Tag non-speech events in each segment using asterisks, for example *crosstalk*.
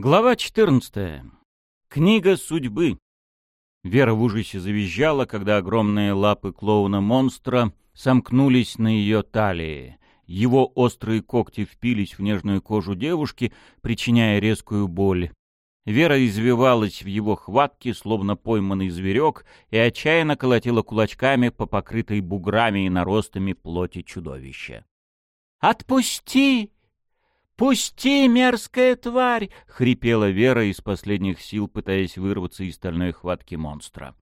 Глава 14. Книга судьбы. Вера в ужасе завизжала, когда огромные лапы клоуна-монстра сомкнулись на ее талии. Его острые когти впились в нежную кожу девушки, причиняя резкую боль. Вера извивалась в его хватке, словно пойманный зверек, и отчаянно колотила кулачками по покрытой буграми и наростами плоти чудовища. «Отпусти!» «Пусти, мерзкая тварь!» — хрипела Вера из последних сил, пытаясь вырваться из стальной хватки монстра.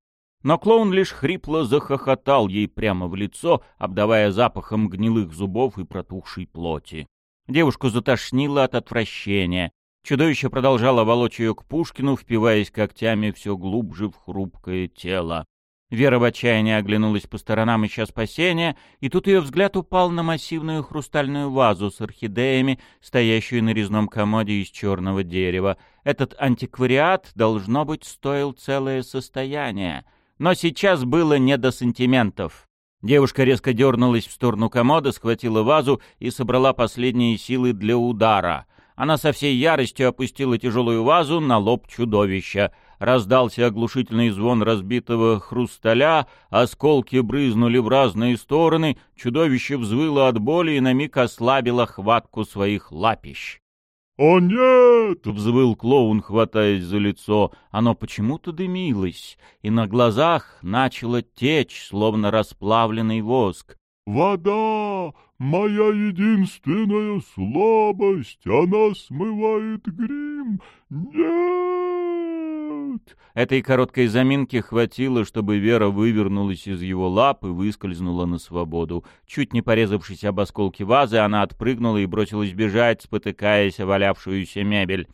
Но клоун лишь хрипло захохотал ей прямо в лицо, обдавая запахом гнилых зубов и протухшей плоти. Девушку затошнило от отвращения. Чудовище продолжало волочь ее к Пушкину, впиваясь когтями все глубже в хрупкое тело. Вера в отчаянии оглянулась по сторонам, ища спасения, и тут ее взгляд упал на массивную хрустальную вазу с орхидеями, стоящую на резном комоде из черного дерева. Этот антиквариат, должно быть, стоил целое состояние. Но сейчас было не до сантиментов. Девушка резко дернулась в сторону комода, схватила вазу и собрала последние силы для удара. Она со всей яростью опустила тяжелую вазу на лоб чудовища — раздался оглушительный звон разбитого хрусталя, осколки брызнули в разные стороны, чудовище взвыло от боли и на миг ослабило хватку своих лапищ. «О нет!» — взвыл клоун, хватаясь за лицо. Оно почему-то дымилось, и на глазах начало течь, словно расплавленный воск. «Вода! Моя единственная слабость! Она смывает грим! Нет!» Этой короткой заминки хватило, чтобы Вера вывернулась из его лап и выскользнула на свободу. Чуть не порезавшись об осколки вазы, она отпрыгнула и бросилась бежать, спотыкаясь о валявшуюся мебель.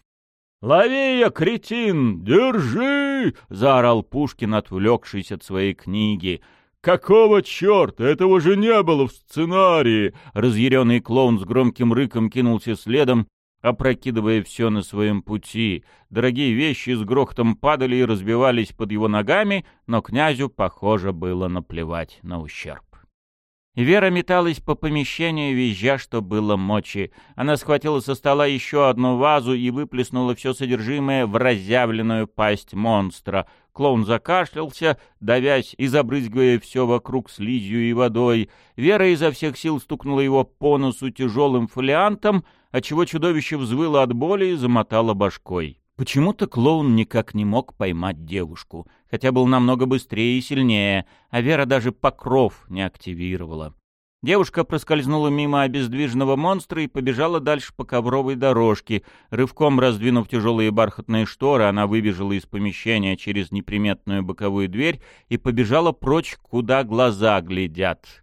«Лови я, кретин! Держи!» — заорал Пушкин, отвлекшись от своей книги. «Какого черта? Этого же не было в сценарии!» Разъяренный клоун с громким рыком кинулся следом, опрокидывая все на своем пути. Дорогие вещи с грохотом падали и разбивались под его ногами, но князю, похоже, было наплевать на ущерб. Вера металась по помещению, визжа, что было мочи. Она схватила со стола еще одну вазу и выплеснула все содержимое в разъявленную пасть монстра. Клоун закашлялся, давясь и забрызгивая все вокруг слизью и водой. Вера изо всех сил стукнула его по носу тяжелым фолиантом, отчего чудовище взвыло от боли и замотало башкой. Почему-то клоун никак не мог поймать девушку, хотя был намного быстрее и сильнее, а Вера даже покров не активировала. Девушка проскользнула мимо обездвиженного монстра и побежала дальше по ковровой дорожке. Рывком раздвинув тяжелые бархатные шторы, она выбежала из помещения через неприметную боковую дверь и побежала прочь, куда глаза глядят.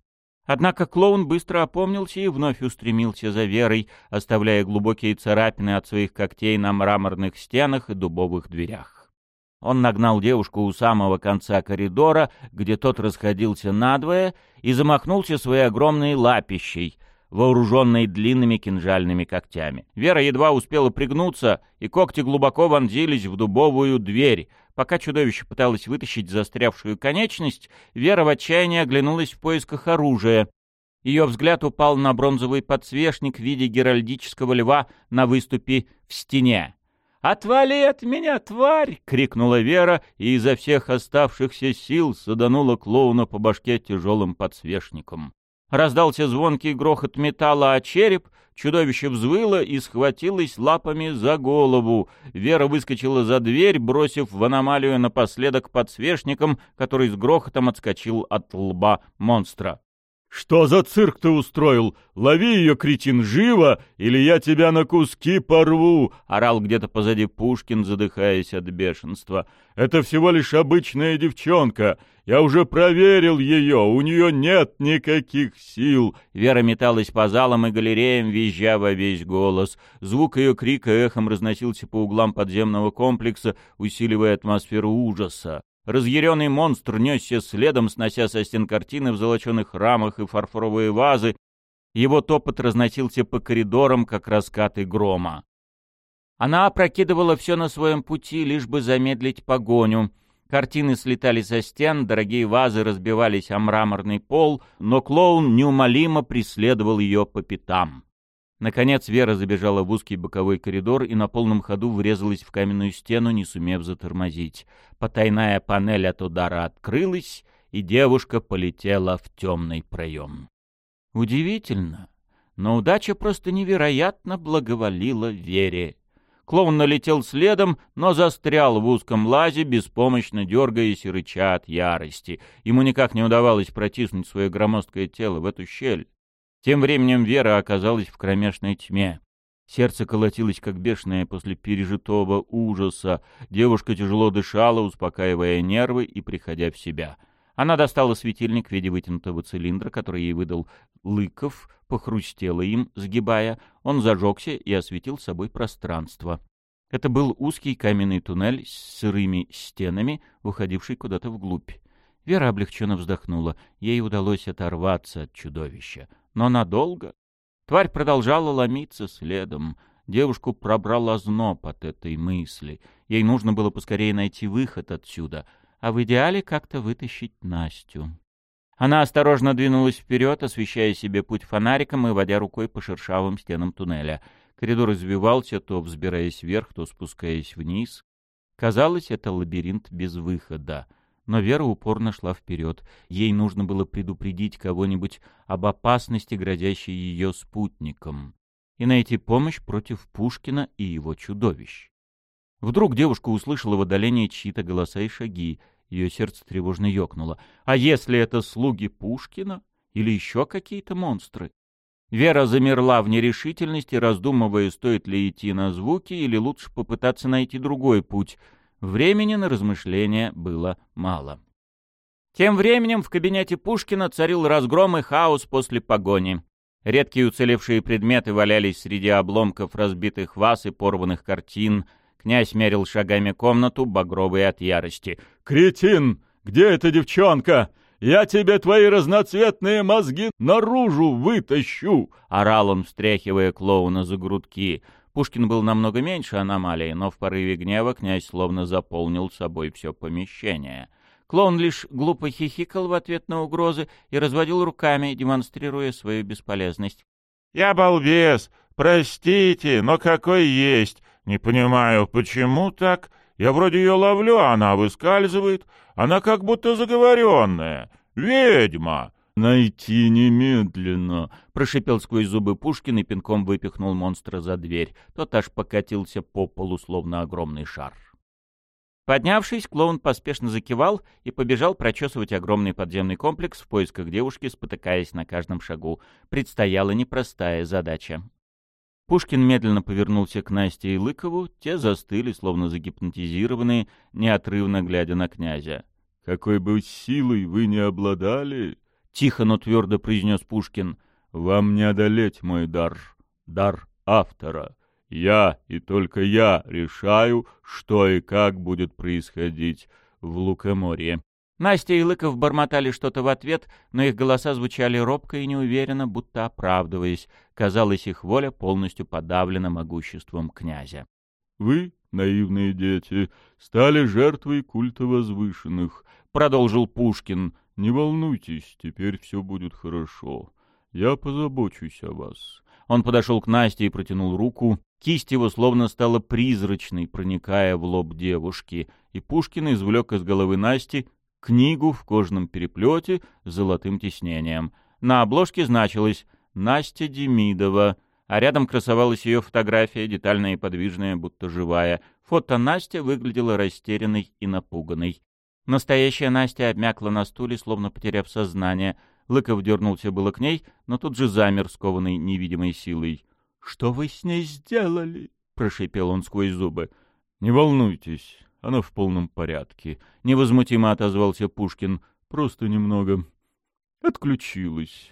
Однако клоун быстро опомнился и вновь устремился за Верой, оставляя глубокие царапины от своих когтей на мраморных стенах и дубовых дверях. Он нагнал девушку у самого конца коридора, где тот расходился надвое, и замахнулся своей огромной лапищей, вооруженной длинными кинжальными когтями. Вера едва успела пригнуться, и когти глубоко вонзились в дубовую дверь, Пока чудовище пыталось вытащить застрявшую конечность, Вера в отчаянии оглянулась в поисках оружия. Ее взгляд упал на бронзовый подсвечник в виде геральдического льва на выступе в стене. «Отвали от меня, тварь!» — крикнула Вера и изо всех оставшихся сил саданула клоуна по башке тяжелым подсвечником. Раздался звонкий грохот металла о череп, чудовище взвыло и схватилось лапами за голову. Вера выскочила за дверь, бросив в аномалию напоследок подсвечником, который с грохотом отскочил от лба монстра. «Что за цирк ты устроил? Лови ее, кретин, живо, или я тебя на куски порву!» — орал где-то позади Пушкин, задыхаясь от бешенства. «Это всего лишь обычная девчонка. Я уже проверил ее, у нее нет никаких сил!» Вера металась по залам и галереям, визжа во весь голос. Звук ее крика эхом разносился по углам подземного комплекса, усиливая атмосферу ужаса. Разъяренный монстр несся следом, снося со стен картины в золоченых рамах и фарфоровые вазы. Его топот разносился по коридорам, как раскаты грома. Она опрокидывала все на своем пути, лишь бы замедлить погоню. Картины слетали со стен, дорогие вазы разбивались о мраморный пол, но клоун неумолимо преследовал ее по пятам. Наконец Вера забежала в узкий боковой коридор и на полном ходу врезалась в каменную стену, не сумев затормозить. Потайная панель от удара открылась, и девушка полетела в темный проем. Удивительно, но удача просто невероятно благоволила Вере. Клоун налетел следом, но застрял в узком лазе, беспомощно дергаясь и рыча от ярости. Ему никак не удавалось протиснуть свое громоздкое тело в эту щель. Тем временем Вера оказалась в кромешной тьме. Сердце колотилось, как бешеное после пережитого ужаса. Девушка тяжело дышала, успокаивая нервы и приходя в себя. Она достала светильник в виде вытянутого цилиндра, который ей выдал Лыков, похрустела им, сгибая. Он зажегся и осветил собой пространство. Это был узкий каменный туннель с сырыми стенами, выходивший куда-то вглубь. Вера облегченно вздохнула. Ей удалось оторваться от чудовища но надолго. Тварь продолжала ломиться следом. Девушку пробрал озноб от этой мысли. Ей нужно было поскорее найти выход отсюда, а в идеале как-то вытащить Настю. Она осторожно двинулась вперед, освещая себе путь фонариком и водя рукой по шершавым стенам туннеля. Коридор извивался, то взбираясь вверх, то спускаясь вниз. Казалось, это лабиринт без выхода. Но Вера упорно шла вперед. Ей нужно было предупредить кого-нибудь об опасности, грозящей ее спутникам, и найти помощь против Пушкина и его чудовищ. Вдруг девушка услышала в отдалении чьи-то голоса и шаги. Ее сердце тревожно ёкнуло. А если это слуги Пушкина или еще какие-то монстры? Вера замерла в нерешительности, раздумывая, стоит ли идти на звуки или лучше попытаться найти другой путь — Времени на размышления было мало. Тем временем в кабинете Пушкина царил разгром и хаос после погони. Редкие уцелевшие предметы валялись среди обломков разбитых ваз и порванных картин. Князь мерил шагами комнату, багровый от ярости. «Кретин! Где эта девчонка? Я тебе твои разноцветные мозги наружу вытащу!» — орал он, встряхивая клоуна за грудки. Пушкин был намного меньше аномалии, но в порыве гнева князь словно заполнил собой все помещение. Клоун лишь глупо хихикал в ответ на угрозы и разводил руками, демонстрируя свою бесполезность. «Я балбес! Простите, но какой есть! Не понимаю, почему так? Я вроде ее ловлю, а она выскальзывает. Она как будто заговоренная. Ведьма!» «Найти немедленно!» — прошипел сквозь зубы Пушкин и пинком выпихнул монстра за дверь. Тот аж покатился по полу, словно огромный шар. Поднявшись, клоун поспешно закивал и побежал прочесывать огромный подземный комплекс в поисках девушки, спотыкаясь на каждом шагу. Предстояла непростая задача. Пушкин медленно повернулся к Насте и Лыкову, те застыли, словно загипнотизированные, неотрывно глядя на князя. «Какой бы силой вы не обладали, — тихо, но твердо произнес Пушкин. «Вам не одолеть мой дар, дар автора. Я и только я решаю, что и как будет происходить в Лукоморье». Настя и Лыков бормотали что-то в ответ, но их голоса звучали робко и неуверенно, будто оправдываясь. Казалось, их воля полностью подавлена могуществом князя. «Вы, наивные дети, стали жертвой культа возвышенных», — продолжил Пушкин. «Не волнуйтесь, теперь все будет хорошо. Я позабочусь о вас». Он подошел к Насте и протянул руку. Кисть его словно стала призрачной, проникая в лоб девушки, и Пушкин извлек из головы Насти книгу в кожаном переплете с золотым тиснением. На обложке значилось «Настя Демидова», а рядом красовалась ее фотография, детальная и подвижная, будто живая. Фото Настя выглядела растерянной и напуганной. Настоящая Настя обмякла на стуле, словно потеряв сознание. Лыков дернулся было к ней, но тут же замер, скованный невидимой силой. — Что вы с ней сделали? — прошипел он сквозь зубы. — Не волнуйтесь, она в полном порядке. Невозмутимо отозвался Пушкин. Просто немного отключилась.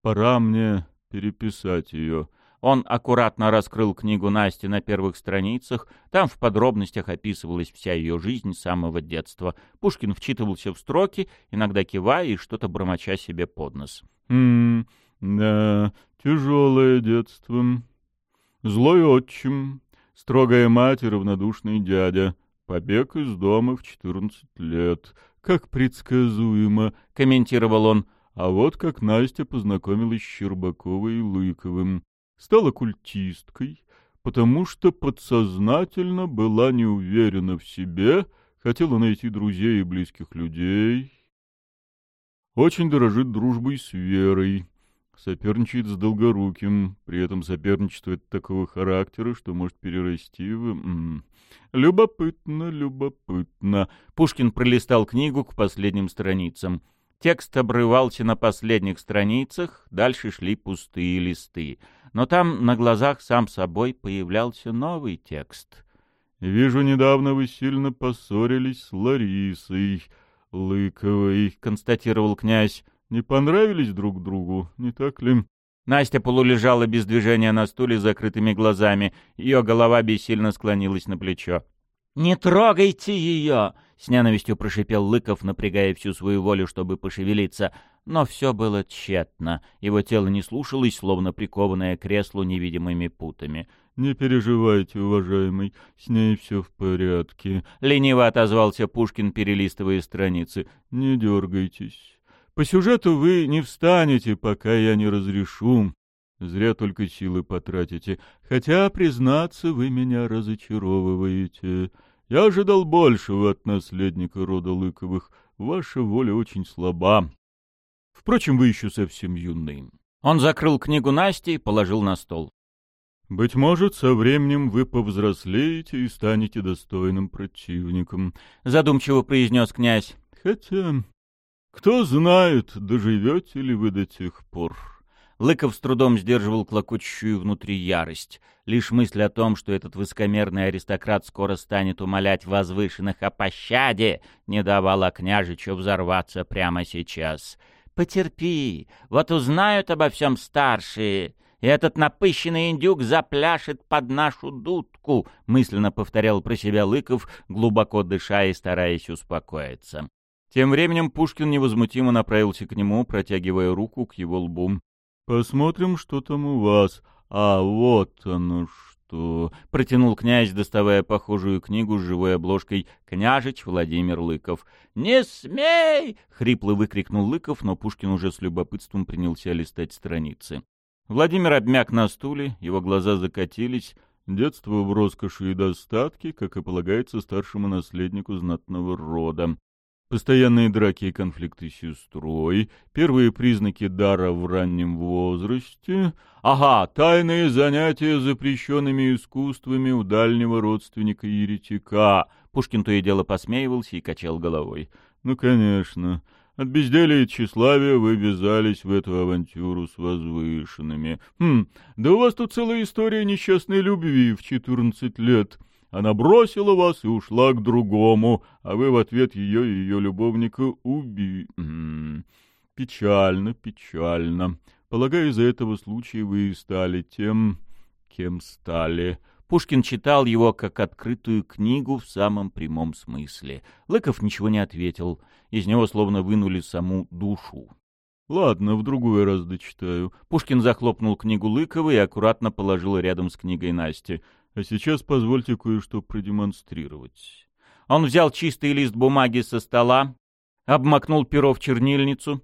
Пора мне переписать ее. — он аккуратно раскрыл книгу Насти на первых страницах. Там в подробностях описывалась вся ее жизнь с самого детства. Пушкин вчитывался в строки, иногда кивая и что-то бормоча себе под нос. «Хм, да, тяжелое детство. Злой отчим, строгая мать и равнодушный дядя. Побег из дома в четырнадцать лет. Как предсказуемо», — комментировал он. А вот как Настя познакомилась с Щербаковой и Лыковым. Стала культисткой, потому что подсознательно была не уверена в себе, хотела найти друзей и близких людей. Очень дорожит дружбой с Верой, соперничает с Долгоруким, при этом соперничествует такого характера, что может перерасти в... М -м. Любопытно, любопытно. Пушкин пролистал книгу к последним страницам. Текст обрывался на последних страницах, дальше шли пустые листы. Но там на глазах сам собой появлялся новый текст. «Вижу, недавно вы сильно поссорились с Ларисой Лыковой», — констатировал князь не понравились друг другу, не так ли?» Настя полулежала без движения на стуле с закрытыми глазами. Ее голова бессильно склонилась на плечо. «Не трогайте ее!» — с ненавистью прошипел Лыков, напрягая всю свою волю, чтобы пошевелиться. Но все было тщетно. Его тело не слушалось, словно прикованное к креслу невидимыми путами. «Не переживайте, уважаемый, с ней все в порядке», — лениво отозвался Пушкин, перелистывая страницы. «Не дергайтесь». По сюжету вы не встанете, пока я не разрешу. Зря только силы потратите. Хотя, признаться, вы меня разочаровываете. Я ожидал большего от наследника рода Лыковых. Ваша воля очень слаба. Впрочем, вы еще совсем юный. Он закрыл книгу Насти и положил на стол. Быть может, со временем вы повзрослеете и станете достойным противником, — задумчиво произнес князь. Хотя кто знает, доживете ли вы до тех пор. Лыков с трудом сдерживал клокочущую внутри ярость. Лишь мысль о том, что этот высокомерный аристократ скоро станет умолять возвышенных о пощаде, не давала княжичу взорваться прямо сейчас. «Потерпи, вот узнают обо всем старшие, и этот напыщенный индюк запляшет под нашу дудку», — мысленно повторял про себя Лыков, глубоко дыша и стараясь успокоиться. Тем временем Пушкин невозмутимо направился к нему, протягивая руку к его лбу. — Посмотрим, что там у вас. А вот оно что! — протянул князь, доставая похожую книгу с живой обложкой «Княжич Владимир Лыков». «Не смей!» — хрипло выкрикнул Лыков, но Пушкин уже с любопытством принялся листать страницы. Владимир обмяк на стуле, его глаза закатились. Детство в роскоши и достатке, как и полагается старшему наследнику знатного рода постоянные драки и конфликты с сестрой, первые признаки дара в раннем возрасте, ага, тайные занятия запрещенными искусствами у дальнего родственника еретика. Пушкин то и дело посмеивался и качал головой. Ну, конечно. От безделия и тщеславия вы ввязались в эту авантюру с возвышенными. Хм, да у вас тут целая история несчастной любви в четырнадцать лет. Она бросила вас и ушла к другому, а вы в ответ ее и ее любовника уби... Печально, печально. Полагаю, из-за этого случая вы и стали тем, кем стали. Пушкин читал его как открытую книгу в самом прямом смысле. Лыков ничего не ответил. Из него словно вынули саму душу. «Ладно, в другой раз дочитаю». Пушкин захлопнул книгу Лыкова и аккуратно положил рядом с книгой Насти. А сейчас позвольте кое-что продемонстрировать. Он взял чистый лист бумаги со стола, обмакнул перо в чернильницу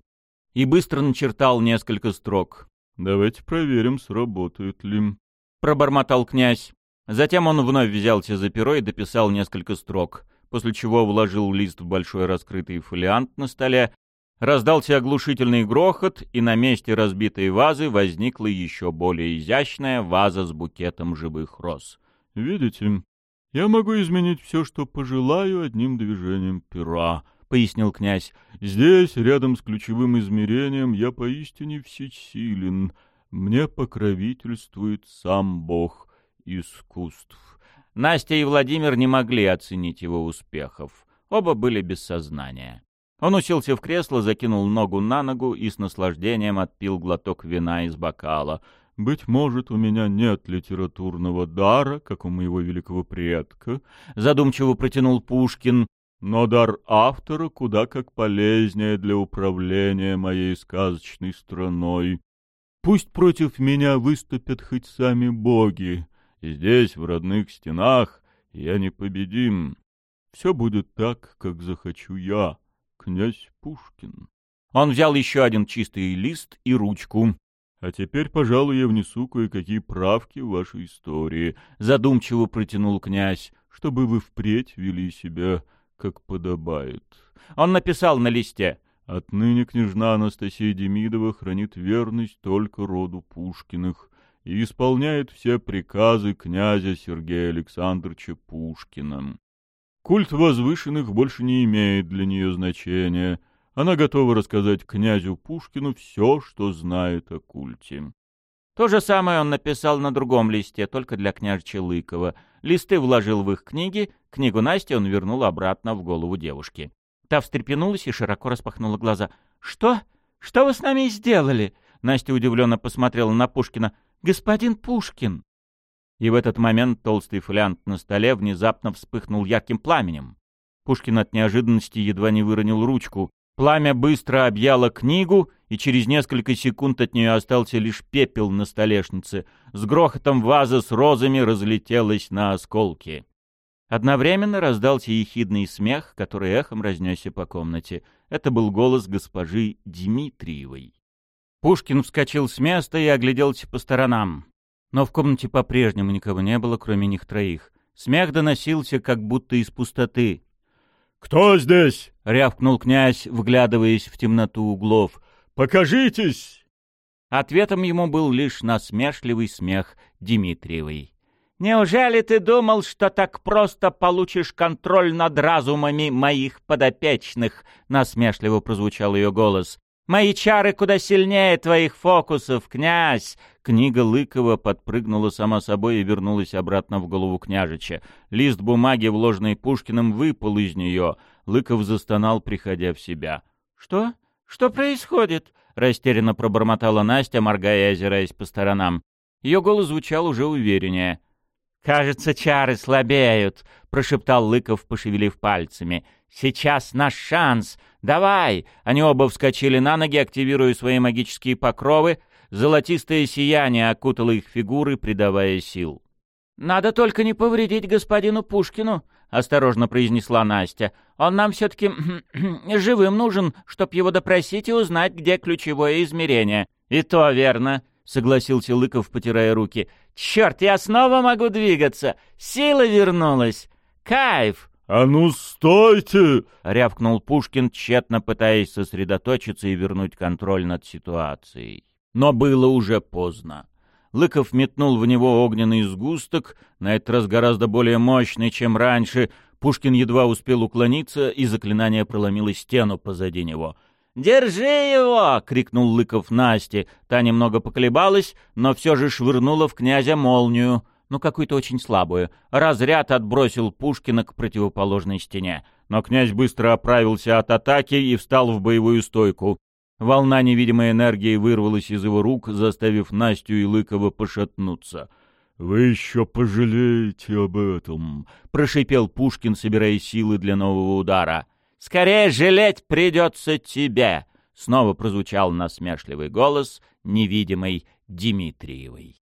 и быстро начертал несколько строк. «Давайте проверим, сработает ли», — пробормотал князь. Затем он вновь взялся за перо и дописал несколько строк, после чего вложил лист в большой раскрытый фолиант на столе Раздался оглушительный грохот, и на месте разбитой вазы возникла еще более изящная ваза с букетом живых роз. «Видите, я могу изменить все, что пожелаю, одним движением пера», — пояснил князь. «Здесь, рядом с ключевым измерением, я поистине всесилен. Мне покровительствует сам Бог искусств». Настя и Владимир не могли оценить его успехов. Оба были без сознания. Он уселся в кресло, закинул ногу на ногу и с наслаждением отпил глоток вина из бокала. «Быть может, у меня нет литературного дара, как у моего великого предка», — задумчиво протянул Пушкин, «но дар автора куда как полезнее для управления моей сказочной страной. Пусть против меня выступят хоть сами боги. Здесь, в родных стенах, я непобедим. Все будет так, как захочу я» князь Пушкин. Он взял еще один чистый лист и ручку. А теперь, пожалуй, я внесу кое-какие правки в вашу истории, — задумчиво протянул князь, — чтобы вы впредь вели себя, как подобает. Он написал на листе. Отныне княжна Анастасия Демидова хранит верность только роду Пушкиных и исполняет все приказы князя Сергея Александровича Пушкина. Культ возвышенных больше не имеет для нее значения. Она готова рассказать князю Пушкину все, что знает о культе. То же самое он написал на другом листе, только для княжича Лыкова. Листы вложил в их книги, книгу Насти он вернул обратно в голову девушки. Та встрепенулась и широко распахнула глаза. «Что? Что вы с нами сделали?» Настя удивленно посмотрела на Пушкина. «Господин Пушкин!» И в этот момент толстый флянт на столе внезапно вспыхнул ярким пламенем. Пушкин от неожиданности едва не выронил ручку. Пламя быстро объяло книгу, и через несколько секунд от нее остался лишь пепел на столешнице. С грохотом ваза с розами разлетелась на осколки. Одновременно раздался ехидный смех, который эхом разнесся по комнате. Это был голос госпожи Дмитриевой. Пушкин вскочил с места и огляделся по сторонам. Но в комнате по-прежнему никого не было, кроме них троих. Смех доносился, как будто из пустоты. «Кто здесь?» — рявкнул князь, вглядываясь в темноту углов. «Покажитесь!» Ответом ему был лишь насмешливый смех Дмитриевой. «Неужели ты думал, что так просто получишь контроль над разумами моих подопечных?» — насмешливо прозвучал ее голос. Мои чары куда сильнее твоих фокусов, князь!» Книга Лыкова подпрыгнула сама собой и вернулась обратно в голову княжича. Лист бумаги, вложенный Пушкиным, выпал из нее. Лыков застонал, приходя в себя. «Что? Что происходит?» — растерянно пробормотала Настя, моргая и озираясь по сторонам. Ее голос звучал уже увереннее. «Кажется, чары слабеют», — прошептал Лыков, пошевелив пальцами. «Сейчас наш шанс! Давай!» Они оба вскочили на ноги, активируя свои магические покровы. Золотистое сияние окутало их фигуры, придавая сил. «Надо только не повредить господину Пушкину», — осторожно произнесла Настя. «Он нам все-таки *clears throat* живым нужен, чтоб его допросить и узнать, где ключевое измерение». «И то верно», — согласился Лыков, потирая руки. «Черт, я снова могу двигаться! Сила вернулась! Кайф!» «А ну, стойте!» — рявкнул Пушкин, тщетно пытаясь сосредоточиться и вернуть контроль над ситуацией. Но было уже поздно. Лыков метнул в него огненный сгусток, на этот раз гораздо более мощный, чем раньше. Пушкин едва успел уклониться, и заклинание проломило стену позади него. «Держи его!» — крикнул Лыков Насте. Та немного поколебалась, но все же швырнула в князя молнию — но какую-то очень слабую. Разряд отбросил Пушкина к противоположной стене. Но князь быстро оправился от атаки и встал в боевую стойку. Волна невидимой энергии вырвалась из его рук, заставив Настю и Лыкова пошатнуться. «Вы еще пожалеете об этом», — прошипел Пушкин, собирая силы для нового удара. «Скорее жалеть придется тебе!» — снова прозвучал насмешливый голос невидимой Дмитриевой.